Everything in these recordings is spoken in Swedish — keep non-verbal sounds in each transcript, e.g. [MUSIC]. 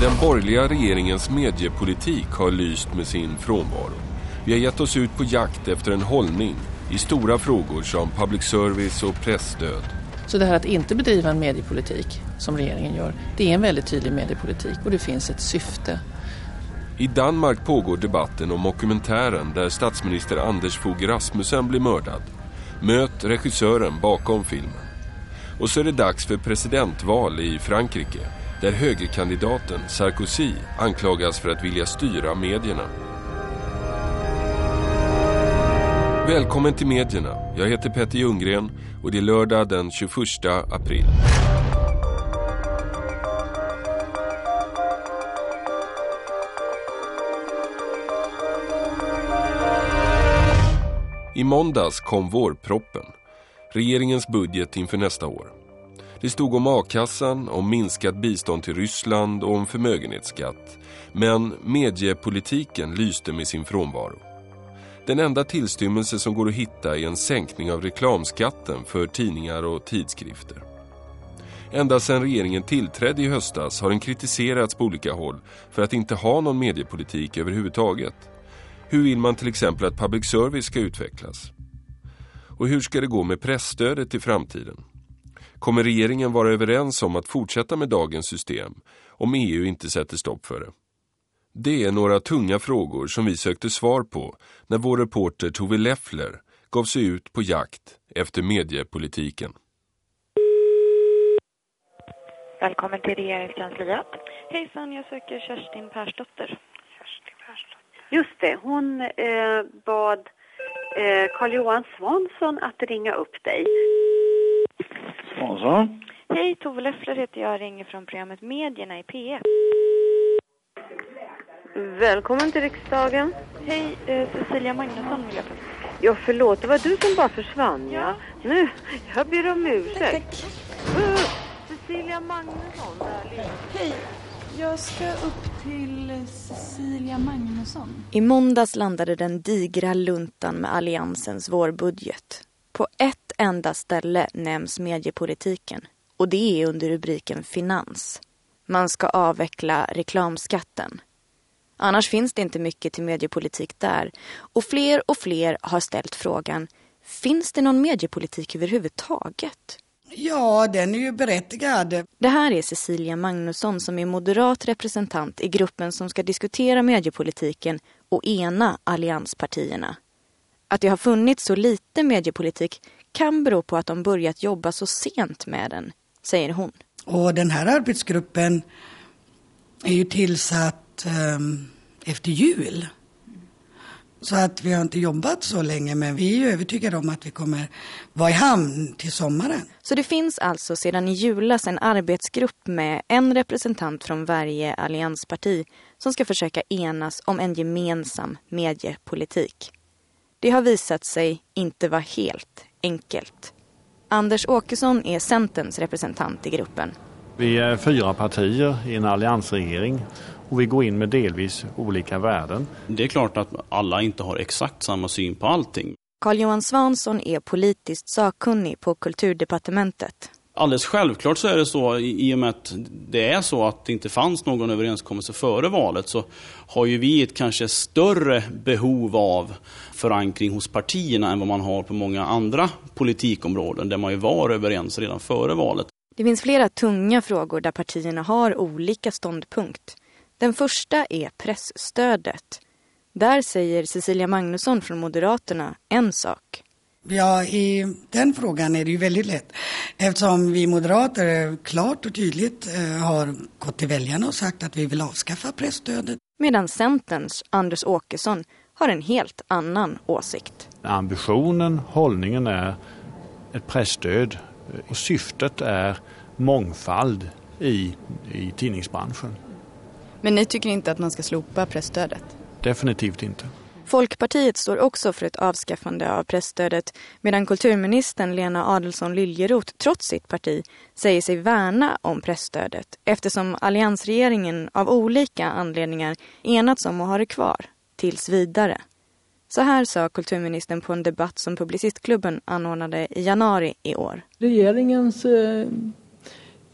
Den borgerliga regeringens mediepolitik har lyst med sin frånvaro. Vi har gett oss ut på jakt efter en hållning i stora frågor som public service och pressstöd. Så det här att inte bedriva en mediepolitik som regeringen gör, det är en väldigt tydlig mediepolitik och det finns ett syfte. I Danmark pågår debatten om dokumentären där statsminister Anders Fogh Rasmussen blir mördad. Möt regissören bakom filmen. Och så är det dags för presidentval i Frankrike där högerkandidaten Sarkozy anklagas för att vilja styra medierna. Välkommen till medierna. Jag heter Petter Ljunggren och det är lördag den 21 april. I måndags kom vårproppen, regeringens budget inför nästa år. Det stod om a-kassan, om minskat bistånd till Ryssland och om förmögenhetsskatt. Men mediepolitiken lyste med sin frånvaro. Den enda tillstymmelse som går att hitta är en sänkning av reklamskatten för tidningar och tidskrifter. Ända sedan regeringen tillträdde i höstas har den kritiserats på olika håll för att inte ha någon mediepolitik överhuvudtaget. Hur vill man till exempel att public service ska utvecklas? Och hur ska det gå med pressstödet i framtiden? Kommer regeringen vara överens om att fortsätta med dagens system om EU inte sätter stopp för det? Det är några tunga frågor som vi sökte svar på när vår reporter Tove Leffler gav sig ut på jakt efter mediepolitiken. Välkommen till regeringskansliet. Hejsan, jag söker Kerstin Persdotter. Kerstin Persdotter. Just det, hon eh, bad Carl-Johan Svansson att ringa upp dig. Svansson? Hej, Tove Leffler heter jag, ringer från programmet Medierna i P1. Välkommen till riksdagen. Hej, eh, Cecilia Magnusson vill jag prata Ja, förlåt, det var du som bara försvann, ja. Ja. Nu, jag ber om ursäkt. Uh, Cecilia Magnusson, där Hej, jag ska upp till Cecilia Magnusson. I måndags landade den digra luntan med Alliansens vårbudget. På ett enda ställe nämns mediepolitiken och det är under rubriken Finans. Man ska avveckla reklamskatten. Annars finns det inte mycket till mediepolitik där och fler och fler har ställt frågan Finns det någon mediepolitik överhuvudtaget? Ja, den är ju berättigad. Det här är Cecilia Magnusson som är moderat representant i gruppen som ska diskutera mediepolitiken och ena allianspartierna. Att det har funnits så lite mediepolitik kan bero på att de börjat jobba så sent med den, säger hon. Och den här arbetsgruppen är ju tillsatt um, efter jul. Så att vi har inte jobbat så länge men vi är ju övertygade om att vi kommer vara i hamn till sommaren. Så det finns alltså sedan i julas en arbetsgrupp med en representant från varje alliansparti som ska försöka enas om en gemensam mediepolitik. Det har visat sig inte vara helt enkelt. Anders Åkesson är Centerns representant i gruppen. Vi är fyra partier i en alliansregering och vi går in med delvis olika värden. Det är klart att alla inte har exakt samma syn på allting. Carl-Johan Svansson är politiskt sakkunnig på kulturdepartementet. Alldeles självklart så är det så i och med att det är så att det inte fanns någon överenskommelse före valet så har ju vi ett kanske större behov av förankring hos partierna än vad man har på många andra politikområden där man ju var överens redan före valet. Det finns flera tunga frågor där partierna har olika ståndpunkt. Den första är pressstödet. Där säger Cecilia Magnusson från Moderaterna en sak. Ja, i den frågan är det ju väldigt lätt eftersom vi moderater klart och tydligt eh, har gått till väljarna och sagt att vi vill avskaffa pressstödet. Medan Centerns Anders Åkesson har en helt annan åsikt. Ambitionen, hållningen är ett pressstöd och syftet är mångfald i, i tidningsbranschen. Men ni tycker inte att man ska slopa pressstödet? Definitivt inte. Folkpartiet står också för ett avskaffande av pressstödet medan kulturministern Lena Adelsohn Liljeroth trots sitt parti säger sig värna om pressstödet eftersom alliansregeringen av olika anledningar enats om att ha det kvar tills vidare. Så här sa kulturministern på en debatt som Publicistklubben anordnade i januari i år. Regeringens eh,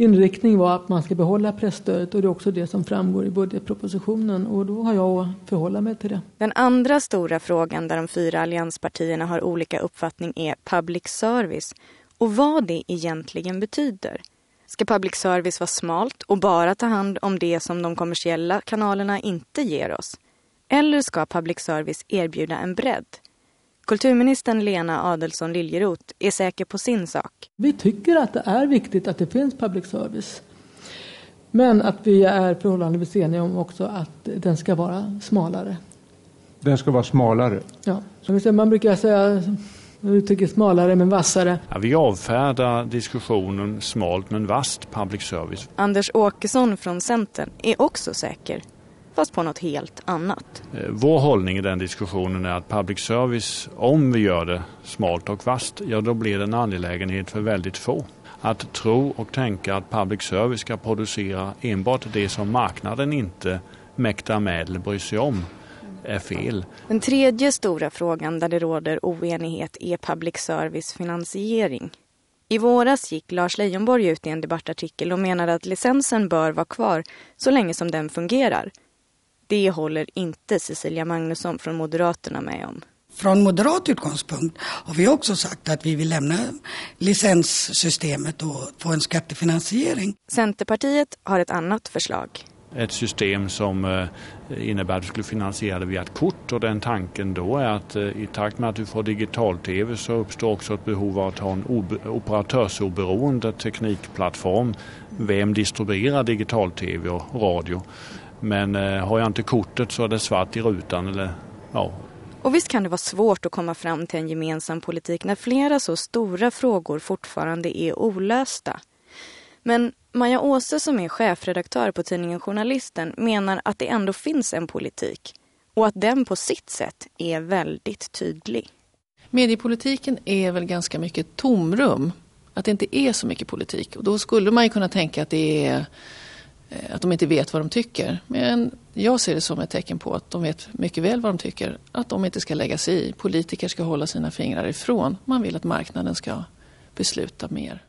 inriktning var att man ska behålla pressstödet och det är också det som framgår i budgetpropositionen och då har jag att förhålla mig till det. Den andra stora frågan där de fyra allianspartierna har olika uppfattning är public service och vad det egentligen betyder. Ska public service vara smalt och bara ta hand om det som de kommersiella kanalerna inte ger oss? Eller ska public service erbjuda en bredd? Kulturministern Lena Adelsson Liljeroth är säker på sin sak. Vi tycker att det är viktigt att det finns public service. Men att vi är förhållandevis eniga om också att den ska vara smalare. Den ska vara smalare? Ja, man brukar säga uttrycket smalare men vassare. Ja, vi avfärdar diskussionen smalt men vast public service. Anders Åkesson från Centern är också säker fast på något helt annat. Eh, vår hållning i den diskussionen är att public service, om vi gör det smalt och vast, ja då blir det en angelägenhet för väldigt få. Att tro och tänka att public service ska producera enbart det som marknaden inte mäktar med eller bryr sig om är fel. Den tredje stora frågan där det råder oenighet är public service finansiering. I våras gick Lars Leijonborg ut i en debattartikel och menade att licensen bör vara kvar så länge som den fungerar. Det håller inte Cecilia Magnusson från Moderaterna med om. Från moderat utgångspunkt har vi också sagt att vi vill lämna licenssystemet och få en skattefinansiering. Centerpartiet har ett annat förslag. Ett system som eh, innebär att du skulle finansiera det via ett kort och den tanken då är att eh, i takt med att du får digital-tv så uppstår också ett behov av att ha en operatörsoberoende teknikplattform. Vem distribuerar digital-tv och radio? Men eh, har jag inte kortet så är det svart i rutan. Eller, ja. Och visst kan det vara svårt att komma fram till en gemensam politik när flera så stora frågor fortfarande är olösta. Men Maja Åse som är chefredaktör på tidningen Journalisten menar att det ändå finns en politik och att den på sitt sätt är väldigt tydlig. Mediepolitiken är väl ganska mycket tomrum. Att det inte är så mycket politik. Och då skulle man ju kunna tänka att det är att de inte vet vad de tycker. Men jag ser det som ett tecken på att de vet mycket väl vad de tycker. Att de inte ska lägga sig i. Politiker ska hålla sina fingrar ifrån. Man vill att marknaden ska besluta mer.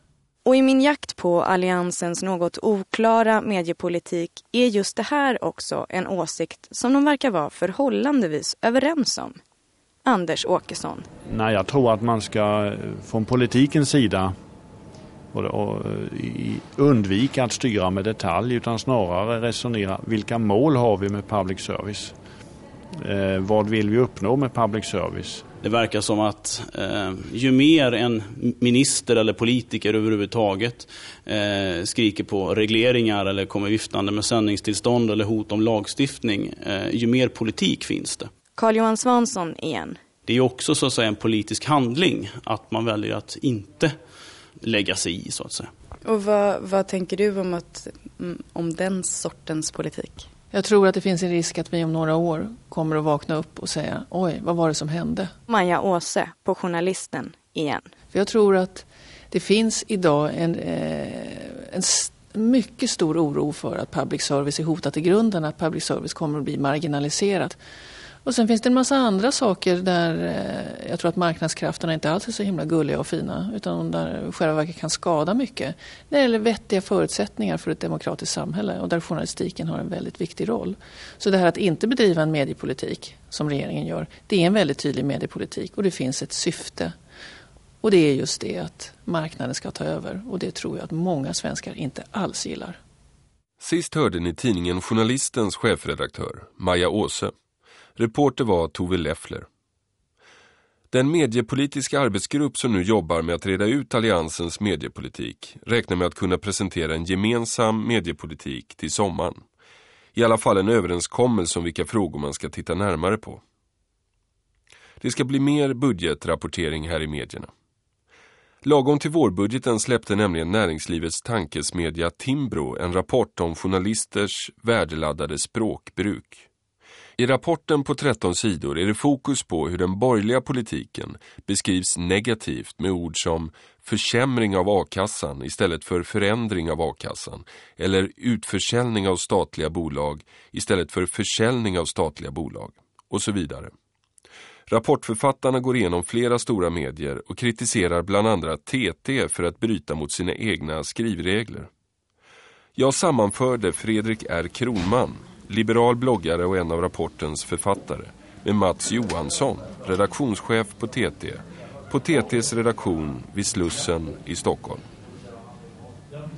Och i min jakt på alliansens något oklara mediepolitik är just det här också en åsikt som de verkar vara förhållandevis överens om. Anders Åkesson. Nej, jag tror att man ska eh, från politikens sida och, och undvika att styra med detalj utan snarare resonera vilka mål har vi med public service? Eh, vad vill vi uppnå med public service? Det verkar som att eh, ju mer en minister eller politiker överhuvudtaget eh, skriker på regleringar eller kommer viftande med sändningstillstånd eller hot om lagstiftning, eh, ju mer politik finns det. Carl-Johan Svansson igen. Det är också så att säga en politisk handling att man väljer att inte lägga sig i så att säga. Och vad, vad tänker du om, att, mm, om den sortens politik? Jag tror att det finns en risk att vi om några år kommer att vakna upp och säga oj, vad var det som hände? Maja Åse på Journalisten igen. För jag tror att det finns idag en, eh, en mycket stor oro för att public service är hotat i grunden, att public service kommer att bli marginaliserat. Och sen finns det en massa andra saker där eh, jag tror att marknadskrafterna inte alls är så himla gulliga och fina utan där själva verket kan skada mycket. När det gäller vettiga förutsättningar för ett demokratiskt samhälle och där journalistiken har en väldigt viktig roll. Så det här att inte bedriva en mediepolitik som regeringen gör, det är en väldigt tydlig mediepolitik och det finns ett syfte. Och det är just det att marknaden ska ta över och det tror jag att många svenskar inte alls gillar. Sist hörde ni tidningen Journalistens chefredaktör, Maja Åse. Reporter var Tove Leffler. Den mediepolitiska arbetsgrupp som nu jobbar med att reda ut alliansens mediepolitik räknar med att kunna presentera en gemensam mediepolitik till sommaren. I alla fall en överenskommelse om vilka frågor man ska titta närmare på. Det ska bli mer budgetrapportering här i medierna. Lagom till vårbudgeten släppte nämligen näringslivets tankesmedja Timbro en rapport om journalisters värdeladdade språkbruk. I rapporten på 13 sidor är det fokus på hur den borgerliga politiken beskrivs negativt med ord som försämring av a-kassan istället för förändring av a-kassan eller utförsäljning av statliga bolag istället för försäljning av statliga bolag och så vidare. Rapportförfattarna går igenom flera stora medier och kritiserar bland andra TT för att bryta mot sina egna skrivregler. Jag sammanförde Fredrik R. Kronman, liberal bloggare och en av rapportens författare, med Mats Johansson, redaktionschef på TT, på TTs redaktion vid Slussen i Stockholm.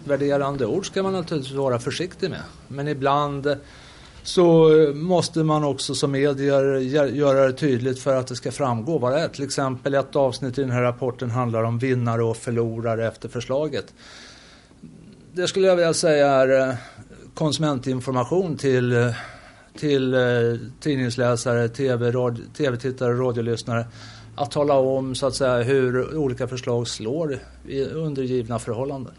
Värderande ord ska man naturligtvis vara försiktig med. Men ibland eh, så eh, måste man också som medier göra det tydligt för att det ska framgå vad det är. Till exempel ett avsnitt i den här rapporten handlar om vinnare och förlorare efter förslaget. Det skulle jag vilja säga är eh, konsumentinformation till, eh, till eh, tidningsläsare, tv-tittare, TV radiolyssnare. Att tala om så att säga hur olika förslag slår i undergivna förhållanden.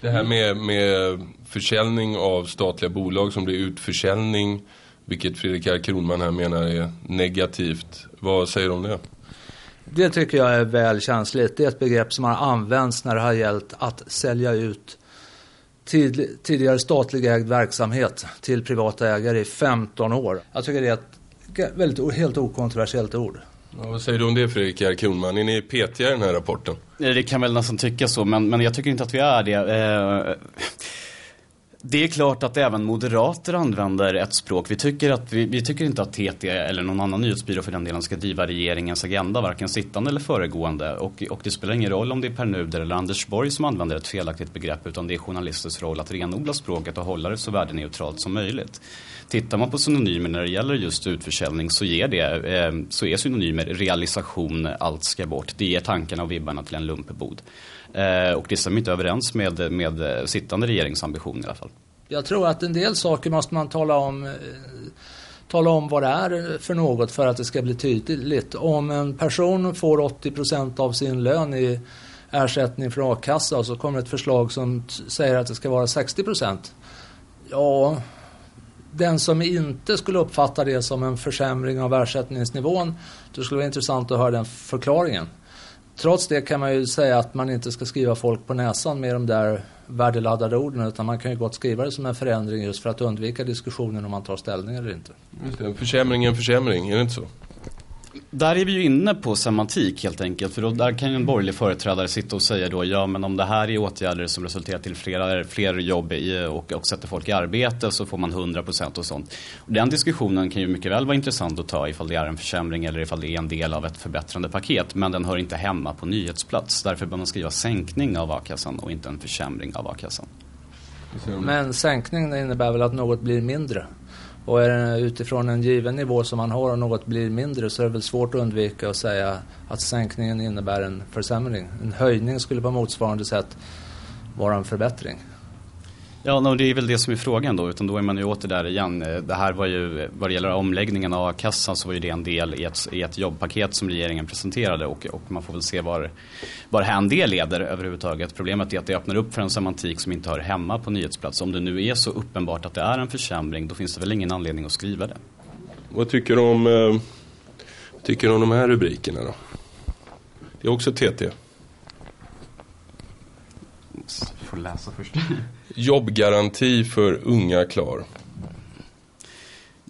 Det här med, med försäljning av statliga bolag som blir utförsäljning, vilket Fredrik R. Kronman här menar är negativt. Vad säger du om det? Det tycker jag är väl känsligt. Det är ett begrepp som har använts när det har gällt att sälja ut tid, tidigare statlig ägd verksamhet till privata ägare i 15 år. Jag tycker det är ett väldigt, helt okontroversiellt ord. Ja, vad säger du om det Fredrik R. Kronman? Är ni petiga i den här rapporten? Det kan väl nästan tycka så, men, men jag tycker inte att vi är det. Eh, det är klart att även moderater använder ett språk. Vi tycker, att, vi, vi, tycker inte att TT eller någon annan nyhetsbyrå för den delen ska driva regeringens agenda, varken sittande eller föregående. Och, och det spelar ingen roll om det är Per Nuder eller Anders Borg som använder ett felaktigt begrepp, utan det är journalisters roll att renodla språket och hålla det så värdeneutralt som möjligt. Tittar man på synonymer när det gäller just utförsäljning så, ger det, eh, så är synonymer realisation, allt ska bort. Det ger tankarna och vibbarna till en lumpebod. Eh, och det stämmer inte överens med, med sittande regeringsambition i alla fall. Jag tror att en del saker måste man tala om eh, tala om vad det är eh, för något för att det ska bli tydligt. Om en person får 80 procent av sin lön i ersättning från a-kassa och så kommer ett förslag som säger att det ska vara 60 procent. Ja, den som inte skulle uppfatta det som en försämring av ersättningsnivån, då skulle det vara intressant att höra den förklaringen. Trots det kan man ju säga att man inte ska skriva folk på näsan med de där värdeladdade orden utan man kan ju gott skriva det som en förändring just för att undvika diskussionen om man tar ställning eller inte. Just det, försämring är en försämring, är det inte så? Där är vi ju inne på semantik helt enkelt. För då, där kan ju en borgerlig företrädare sitta och säga då, ja men om det här är åtgärder som resulterar till flera, fler jobb i, och, och sätter folk i arbete så får man 100% och sånt. Och den diskussionen kan ju mycket väl vara intressant att ta ifall det är en försämring eller ifall det är en del av ett förbättrande paket. Men den hör inte hemma på nyhetsplats. Därför bör man skriva sänkning av a-kassan och inte en försämring av a-kassan. Men sänkning innebär väl att något blir mindre? Och är det utifrån en given nivå som man har och något blir mindre så är det väl svårt att undvika att säga att sänkningen innebär en försämring. En höjning skulle på motsvarande sätt vara en förbättring. Ja, no, det är väl det som är frågan då, utan då är man ju åter där igen. Eh, det här var ju, vad det gäller omläggningen av a-kassan så var ju det en del i ett, i ett jobbpaket som regeringen presenterade och, och man får väl se var, var det leder överhuvudtaget. Problemet är att det öppnar upp för en semantik som inte hör hemma på nyhetsplats. Om det nu är så uppenbart att det är en försämring, då finns det väl ingen anledning att skriva det. Vad tycker du om, eh, tycker du om de här rubrikerna då? Det är också TT. Jag får läsa först. [LAUGHS] Jobbgaranti för unga klar.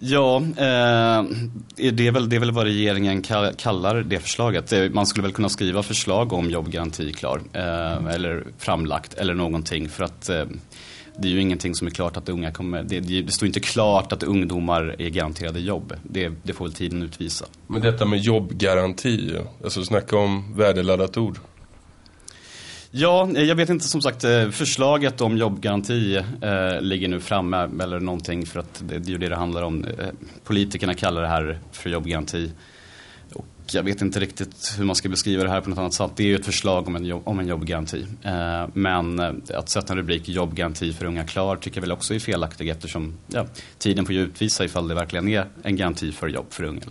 Ja, eh, det, är väl, det är väl vad regeringen kallar det förslaget. Man skulle väl kunna skriva förslag om jobbgaranti klar. Eh, eller framlagt eller någonting. För att eh, det är ju ingenting som är klart att unga kommer... Det, det, står inte klart att ungdomar är garanterade jobb. Det, det får väl tiden utvisa. Men detta med jobbgaranti, alltså snacka om värdeladdat ord. Ja, eh, jag vet inte som sagt eh, förslaget om jobbgaranti eh, ligger nu framme eller någonting för att det, det är ju det det handlar om. Eh, politikerna kallar det här för jobbgaranti. Och jag vet inte riktigt hur man ska beskriva det här på något annat sätt. Det är ju ett förslag om en, jobb, om en jobbgaranti. Eh, men att sätta en rubrik jobbgaranti för unga klar tycker jag väl också är felaktigt eftersom ja, tiden får ju utvisa ifall det verkligen är en garanti för jobb för unga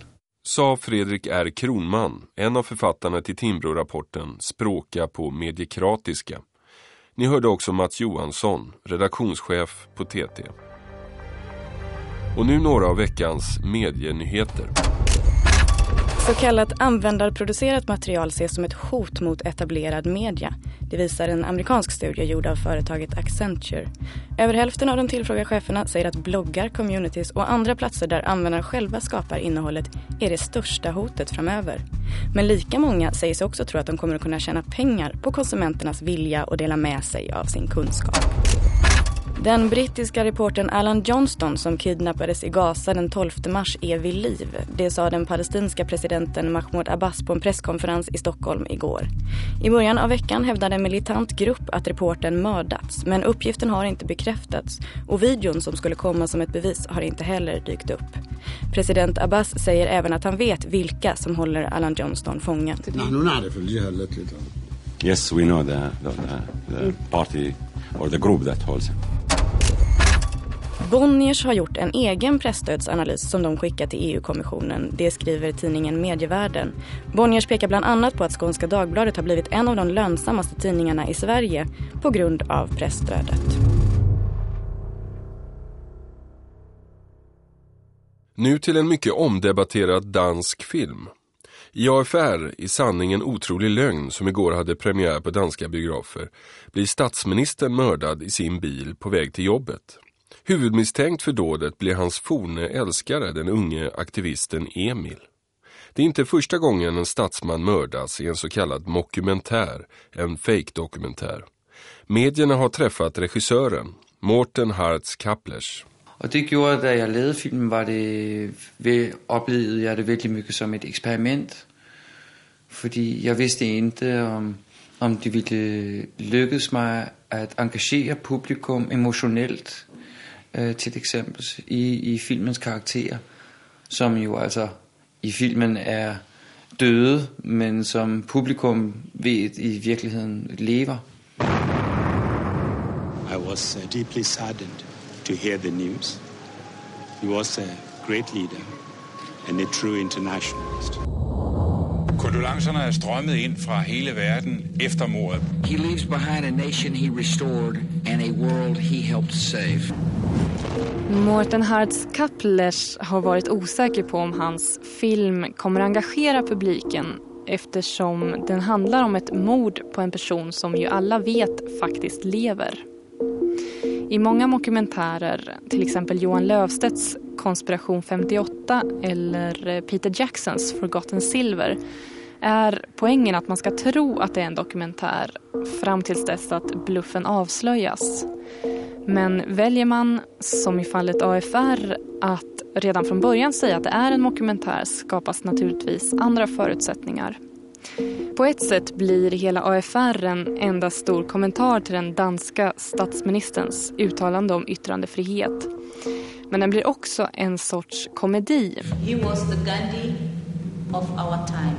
sa Fredrik R. Kronman, en av författarna till Timbro-rapporten Språka på mediekratiska. Ni hörde också Mats Johansson, redaktionschef på TT. Och nu några av veckans medienyheter. Så kallat användarproducerat material ses som ett hot mot etablerad media. Det visar en amerikansk studie gjord av företaget Accenture. Över hälften av de tillfrågade cheferna säger att bloggar, communities och andra platser där användare själva skapar innehållet är det största hotet framöver. Men lika många säger sig också tro att de kommer att kunna tjäna pengar på konsumenternas vilja att dela med sig av sin kunskap. Den brittiska reportern Alan Johnston som kidnappades i Gaza den 12 mars är vid liv. Det sa den palestinska presidenten Mahmoud Abbas på en presskonferens i Stockholm igår. I början av veckan hävdade en militant grupp att reporten mördats men uppgiften har inte bekräftats och videon som skulle komma som ett bevis har inte heller dykt upp. President Abbas säger även att han vet vilka som håller Alan Johnston fången. Yes, we know the, the, the party or the group that holds him. Bonniers har gjort en egen pressstödsanalys som de skickat till EU-kommissionen. Det skriver tidningen Medievärlden. Bonniers pekar bland annat på att Skånska Dagbladet har blivit en av de lönsammaste tidningarna i Sverige på grund av pressstödet. Nu till en mycket omdebatterad dansk film. I AFR, i sanningen otrolig lögn som igår hade premiär på danska biografer, blir statsministern mördad i sin bil på väg till jobbet. Huvudmisstänkt för dådet blir hans forne älskare, den unge aktivisten Emil. Det är inte första gången en statsman mördas i en så kallad mockumentär, en fake-dokumentär. Medierna har träffat regissören, Morten Hartz Kaplers. Och det gjorde, da jeg lavede filmen, var det, oplevede jeg det virkelig mycket som ett experiment. Fordi jeg vidste inte om, om det ville lykkes mig at engagere publikum emotionellt øh, til exempel i, i filmens karakterer, som jo altså i filmen er døde, men som publikum ved i virkeligheden lever. I was uh, deeply saddened to hear the news. He was a great leader and a true internationalist. Kondolancerne er strømmet ind fra hele verden efter mordet. He leaves behind a nation he restored and a world he helped save. Morten Hartz Kaplers har varit osäker på om hans film kommer engagera publiken eftersom den handlar om ett mord på en person som ju alla vet faktiskt lever. I många dokumentärer, till exempel Johan Löfstedts Konspiration 58 eller Peter Jacksons Forgotten Silver är poängen att man ska tro att det är en dokumentär fram tills dess att bluffen avslöjas. Men väljer man, som i fallet AFR, att redan från början säga att det är en dokumentär skapas naturligtvis andra förutsättningar. På ett sätt blir hela AFR en enda stor kommentar till den danska statsministerns uttalande om yttrandefrihet. Men den blir också en sorts komedi. He was the Gandhi of our time.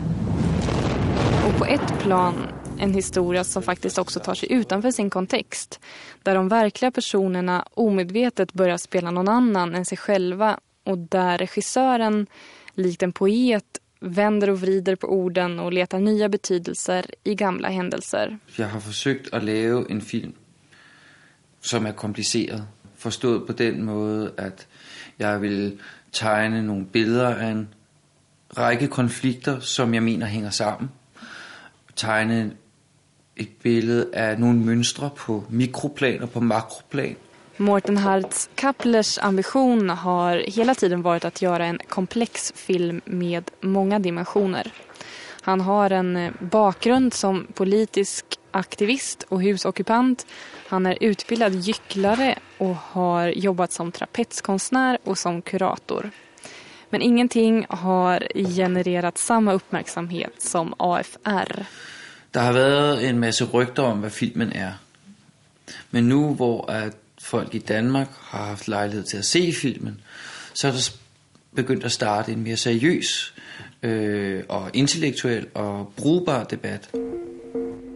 Och på ett plan en historia som faktiskt också tar sig utanför sin kontext. Där de verkliga personerna omedvetet börjar spela någon annan än sig själva och där regissören, likt en poet, vänder och vrider på orden och letar nya betydelser i gamla händelser. Jag har försökt att lave en film som är komplicerad. Förstått på den måde, att jag vill tegne några bilder av en række konflikter, som jag menar hänger samman. Tegne ett bild av några mönster på mikroplan och på makroplan. Morten Hartz Kaplers ambition har hela tiden varit att göra en komplex film med många dimensioner. Han har en eh, bakgrund som politisk aktivist och husockupant. Han är utbildad gycklare och har jobbat som trapetskonstnär och som kurator. Men ingenting har genererat samma uppmärksamhet som AFR. Det har varit en massa rykter om, vad filmen är. Men nu, hvor at folk i Danmark har haft lejlighed til at se filmen, så er der begyndt at starte en mere seriøs øh, og intellektuel og brugbar debat.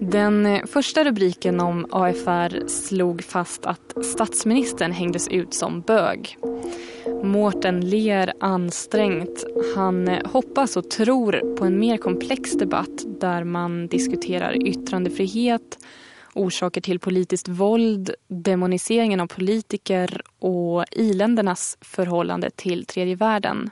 Den eh, första rubriken om AFR slog fast att statsministern hängdes ut som bög. Mårten ler ansträngt. Han eh, hoppas och tror på en mer komplex debatt där man diskuterar yttrandefrihet, orsaker till politiskt våld, demoniseringen av politiker och iländernas förhållande till tredje världen.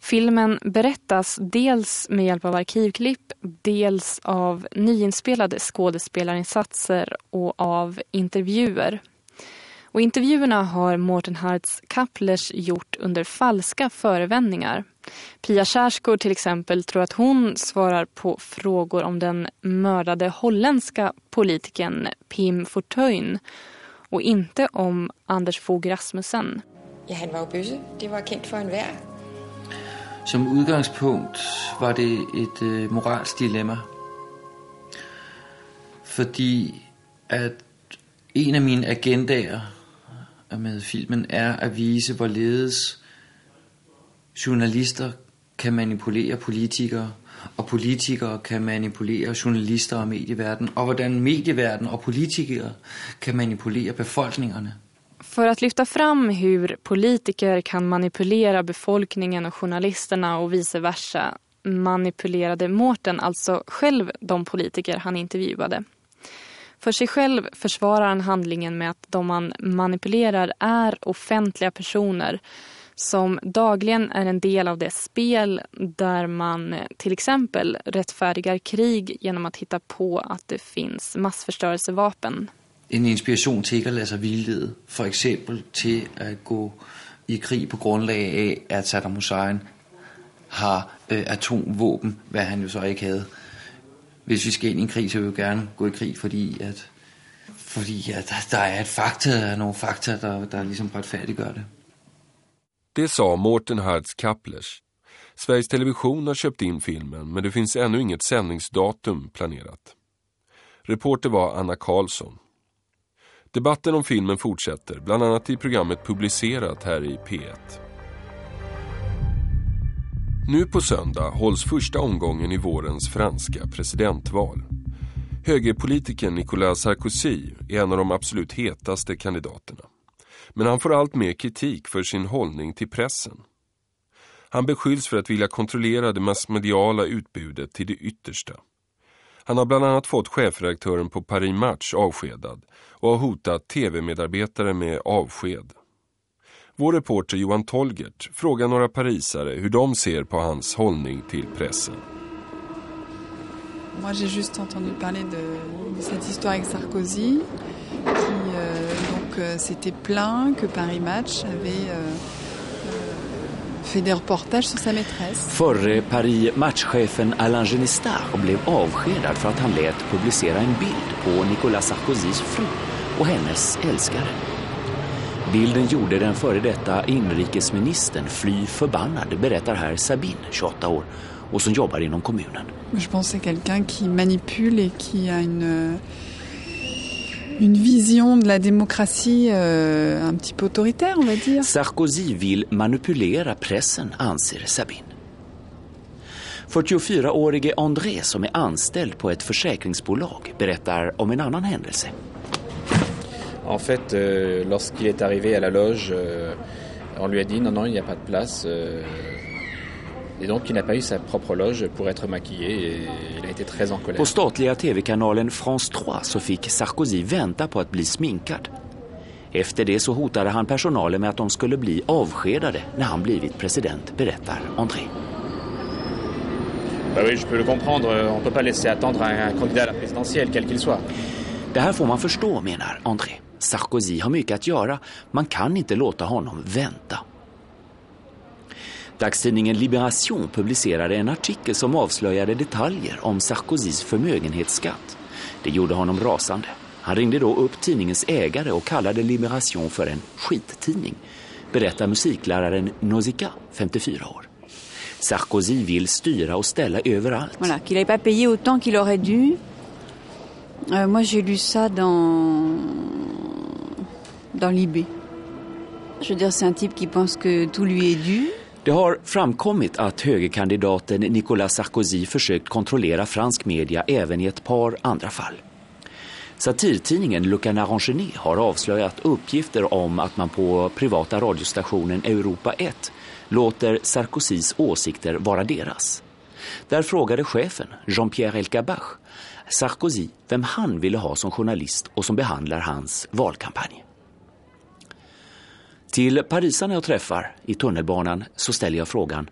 Filmen berättas dels med hjälp av arkivklipp, dels av nyinspelade skådespelarinsatser och av intervjuer. Och intervjuerna har Morten Hartz Kaplers gjort under falska förevändningar. Pia Kjaersgaard till exempel tror att hon svarar på frågor om den mördade holländska politikern Pim Fortuyn och inte om Anders Fogh Rasmussen. Ja, han var jo bøsse. Det var kendt for enhver. Som udgangspunkt var det et øh, moralsk dilemma. Fordi at en af mine agendaer med filmen er at vise, hvorledes journalister kan manipulere politikere, og politikere kan manipulere journalister og medieverden, och hvordan medieverden och politiker kan manipulera befolkningarna. För att lyfta fram hur politiker kan manipulera befolkningen och journalisterna och vice versa manipulerade Mårten alltså själv de politiker han intervjuade. För sig själv försvarar han handlingen med att de man manipulerar är offentliga personer som dagligen är en del av det spel där man till exempel rättfärdigar krig genom att hitta på att det finns massförstörelsevapen. En inspiration till att läsa lade sig vildlede, for eksempel til gå i krig på grundlag av att Saddam Hussein har øh, atomvapen, vad han ju så inte hade. Hvis vi skal ind i en krig, så vil vi gerne gå i krig, fordi at, fordi at der, der er et fakta, nogle fakta, der, der ligesom retfærdiggør det. Det sa Morten Hartz Kaplers. Sveriges Television har köpt in filmen men det finns ännu inget sändningsdatum planerat. Reporter var Anna Karlsson. Debatten om filmen fortsätter, bland annat i programmet Publicerat här i P1. Nu på söndag hålls första omgången i vårens franska presidentval. Högerpolitikern Nicolas Sarkozy är en av de absolut hetaste kandidaterna. Men han får allt mer kritik för sin hållning till pressen. Han beskylls för att vilja kontrollera det massmediala utbudet till det yttersta. Han har bland annat fått chefredaktören på Paris Match avskedad och har hotat tv-medarbetare med avsked. Vår reporter Johan Tolgert frågar några parisare hur de ser på hans hållning till pressen. Moi, j'ai juste entendu parler de, cette histoire avec Sarkozy, qui euh, donc euh, s'était plaint que Paris Match avait euh, euh, fait des reportages sur sa maîtresse. Förre Paris matchchefen Alain Genistar blev avskedad för att han lät publicera en bild på Nicolas Sarkozys fru och hennes älskare. Bilden gjorde den före detta inrikesministern fly förbannad, berättar här Sabine, 28 år, och som jobbar inom kommunen. Je pense que quelqu'un qui manipule et qui a une, une vision de la démocratie euh, un petit peu autoritaire, on va dire. Sarkozy vill manipulera pressen, anser Sabine. 44-årige André som är anställd på ett försäkringsbolag berättar om en annan händelse. En fait, euh, lorsqu'il est arrivé à la loge, euh, on lui a dit non, non, il n'y a pas de place. Euh, et donc, il n'a pas eu sa propre loge pour être maquillé et il a été très en colère. På statliga tv-kanalen France 3 så fick Sarkozy vänta på att bli sminkad. Efter det så hotade han personalen med att de skulle bli avskedade när han blivit president, berättar André. Bah oui, je peux le comprendre. On ne peut pas laisser attendre un, un candidat à la présidentielle, quel qu'il soit. Det här får man förstå, menar André. Sarkozy har mycket att göra. Man kan inte låta honom vänta. Dagstidningen Liberation publicerade en artikel som avslöjade detaljer om Sarkozys förmögenhetsskatt. Det gjorde honom rasande. Han ringde då upp tidningens ägare och kallade Libération för en skittidning, berättar musikläraren Nozika, 54 år. Sarkozy vill styra och ställa överallt. Voilà, qu'il n'avait pas payé autant qu'il aurait dû. Euh, moi, j'ai lu ça dans, dans l'IB. Je veux dire, c'est un type qui pense que tout lui est dû. Det har framkommit att högerkandidaten Nicolas Sarkozy försökt kontrollera fransk media även i ett par andra fall. Satirtidningen Le Canard Enchaîné har avslöjat uppgifter om att man på privata radiostationen Europa 1 låter Sarkozys åsikter vara deras. Där frågade chefen, Jean-Pierre Elkabach Sarkozy vem han ville ha som journalist och som behandlar hans valkampanj. Till parisarna jag träffar i tunnelbanan så ställer jag frågan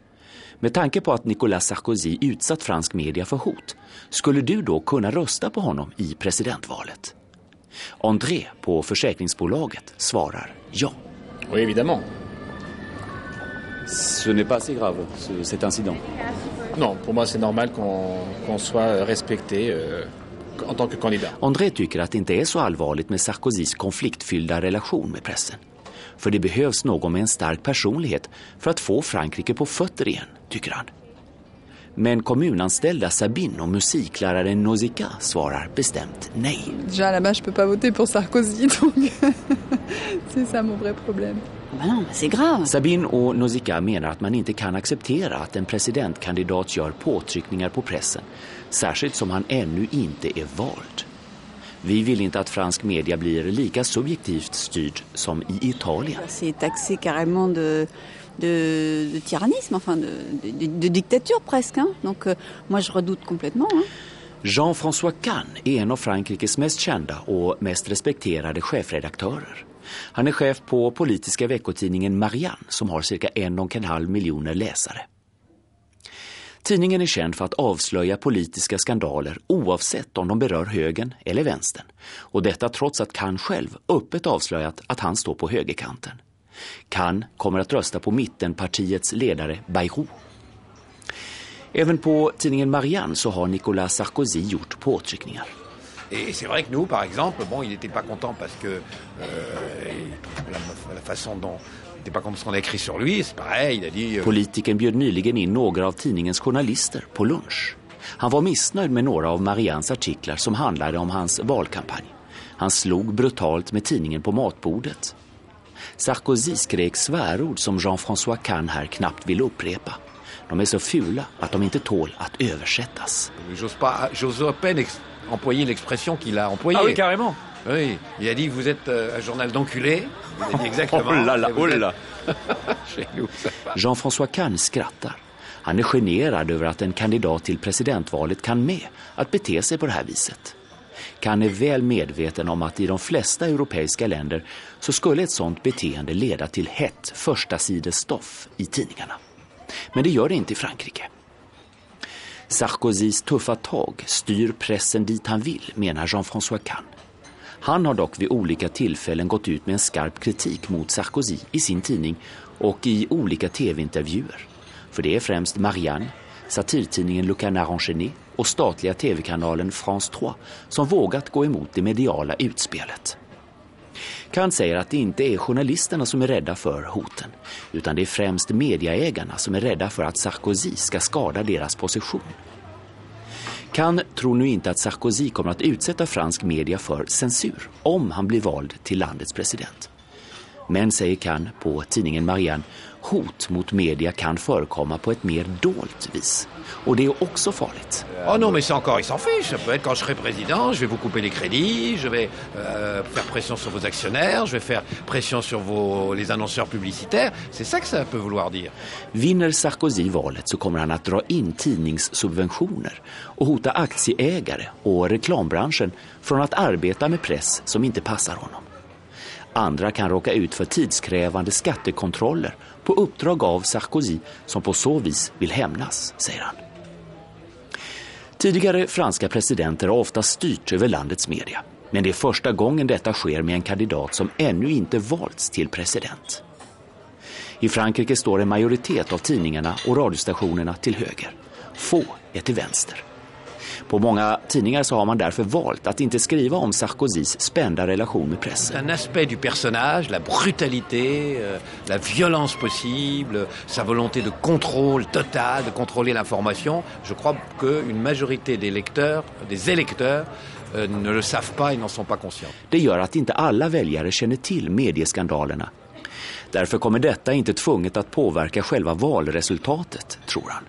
med tanke på att Nicolas Sarkozy utsatt fransk media för hot, skulle du då kunna rösta på honom i presidentvalet? André på försäkringsbolaget svarar ja. Oui, évidemment. Ce n'est pas assez grave, cet incident. Non, pour moi c'est normal qu'on qu soit respecté euh, en tant que candidat. André tycker att det inte är så allvarligt med Sarkozys konfliktfyllda relation med pressen. För det behövs någon med en stark personlighet för att få Frankrike på fötter igen, tycker han. Men kommunanställda Sabine och musikläraren Nausicaa svarar bestämt nej. Déjà là-bas, je peux pas voter pour Sarkozy, [LAUGHS] donc [LAUGHS] c'est ça mon vrai problème. Sabine och Nausicaa menar att man inte kan acceptera att en presidentkandidat gör påtryckningar på pressen, särskilt som han ännu inte är vald. Vi vill inte att fransk media blir lika subjektivt styrd som i Italien. C'est taxé carrément de, de, de tyrannisme, enfin de, de, de dictature presque. Hein. Donc euh, moi je redoute complètement. Hein. Jean-François Cannes är en av Frankrikes mest kända och mest respekterade chefredaktörer. Han är chef på politiska veckotidningen Marianne som har cirka en och en halv miljoner läsare. Tidningen är känd för att avslöja politiska skandaler oavsett om de berör högern eller vänstern. Och detta trots att Cannes själv öppet avslöjat att han står på högerkanten. Cannes kommer att rösta på mittenpartiets ledare Bayrou. Även på tidningen Marianne så har Nicolas Sarkozy gjort påtryckningar. Et c'est vrai que nous, par exemple, bon, il n'était pas content parce que euh, la, la façon dont il n'était pas content ce qu'on a écrit sur lui, c'est pareil, il a dit... Euh... Politiken bjöd nyligen in några av tidningens journalister på lunch. Han var missnöjd med några av Marians artiklar som handlade om hans valkampanj. Han slog brutalt med tidningen på matbordet. Sarkozy skrek svärord som Jean-François Cannes här knappt vill upprepa. De är så fula att de inte tål att översättas. J'ose à peine employer l'expression qu'il a employée. Ah oui, carrément. Oui, il a dit vous êtes euh, un journal d'enculés. Il a dit exactement. [LAUGHS] oh là là, oh là. [LAUGHS] Jean-François Cannes skrattar. Han är generad över att en kandidat till presidentvalet kan med att bete sig på det här viset. Kan är väl medveten om att i de flesta europeiska länder så skulle ett sånt beteende leda till hett första stoff i tidningarna. Men det gör det inte i Frankrike. Sarkozys tuffa tag styr pressen dit han vill, menar Jean-François Cannes. Han har dock vid olika tillfällen gått ut med en skarp kritik mot Sarkozy i sin tidning och i olika tv-intervjuer. För det är främst Marianne, satirtidningen Le Canard Enchaîné och statliga tv-kanalen France 3 som vågat gå emot det mediala utspelet. Kant säger att det inte är journalisterna som är rädda för hoten utan det är främst mediaägarna som är rädda för att Sarkozy ska skada deras position. Kant tror nu inte att Sarkozy kommer att utsätta fransk media för censur om han blir vald till landets president. Men säger Kant på tidningen Marianne, hot mot media kan förekomma på ett mer dolt vis. Och det är också farligt. Oh non, mais c'est encore, il s'en fiche. Ça peut être quand je serai président, je vais vous couper les crédits, je vais euh, faire pression sur vos actionnaires, je vais faire pression sur vos, les annonceurs publicitaires. C'est ça que ça peut vouloir dire. Vinner Sarkozy valet så kommer han att dra in tidningssubventioner och hota aktieägare och reklambranschen från att arbeta med press som inte passar honom. Andra kan råka ut för tidskrävande skattekontroller på uppdrag av Sarkozy som på så vis vill hämnas, säger han. Tidigare franska presidenter har ofta styrt över landets media. Men det är första gången detta sker med en kandidat som ännu inte valts till president. I Frankrike står en majoritet av tidningarna och radiostationerna till höger. Få är till vänster. På många tidningar så har man därför valt att inte skriva om Sarkozys spända relation med pressen. Un aspect du personnage, la brutalité, euh, la violence possible, sa volonté de contrôle total, de contrôler l'information. Je crois qu'une majorité des lecteurs, des électeurs, euh, ne le savent pas et n'en sont pas conscients. Det gör att inte alla väljare känner till medieskandalerna. Därför kommer detta inte tvunget att påverka själva valresultatet, tror han.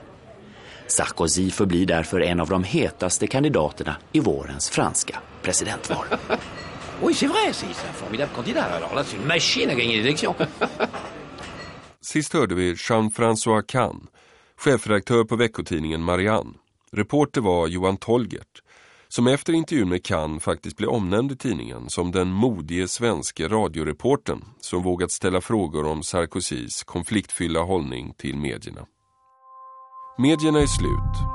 Sarkozy förblir därför en av de hetaste kandidaterna i vårens franska presidentval. [LAUGHS] oui, c'est vrai, c'est un formidable candidat. Alors là, c'est une machine à gagner l'élection. [LAUGHS] Sist hörde vi Jean-François Cannes, chefredaktör på veckotidningen Marianne. Reporter var Johan Tolgert, som efter intervjun med Cannes faktiskt blev omnämnd i tidningen som den modige svenska radioreporten som vågat ställa frågor om Sarkozys konfliktfyllda hållning till medierna. Medierna är slut.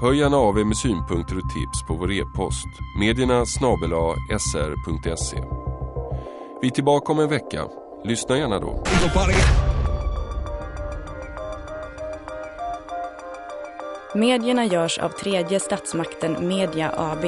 Hör gärna av er med synpunkter och tips på vår e-post medierna snabela sr.se. Vi är tillbaka om en vecka. Lyssna gärna då. Medierna görs av tredje statsmakten Media AB.